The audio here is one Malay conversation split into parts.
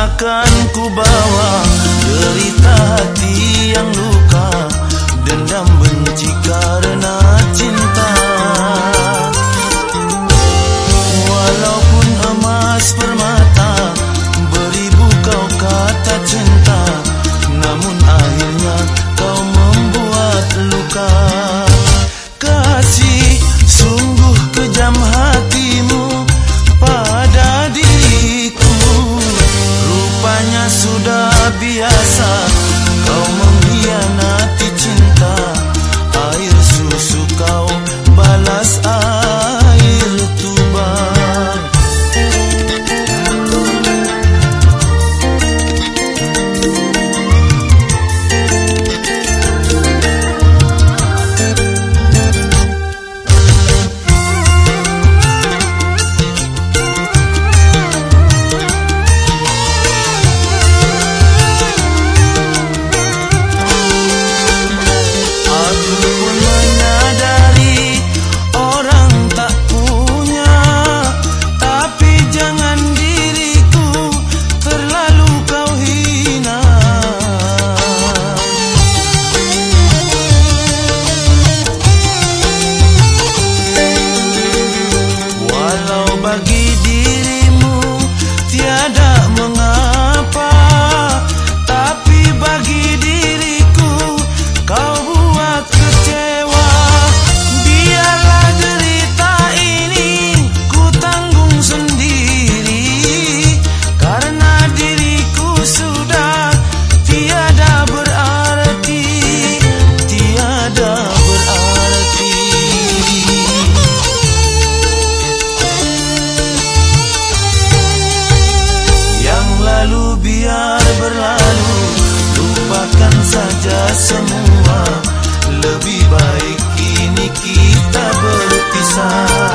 akan ku bawa derita hati yang luka dendam benci karena pisar.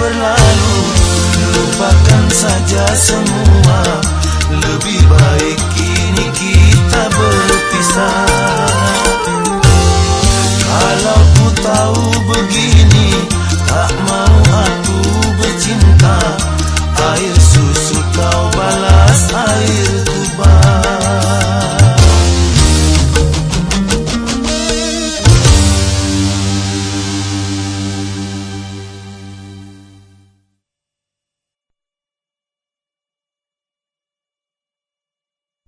berlalu Lupakan saja semua. Lebih baik kini kita berpisah.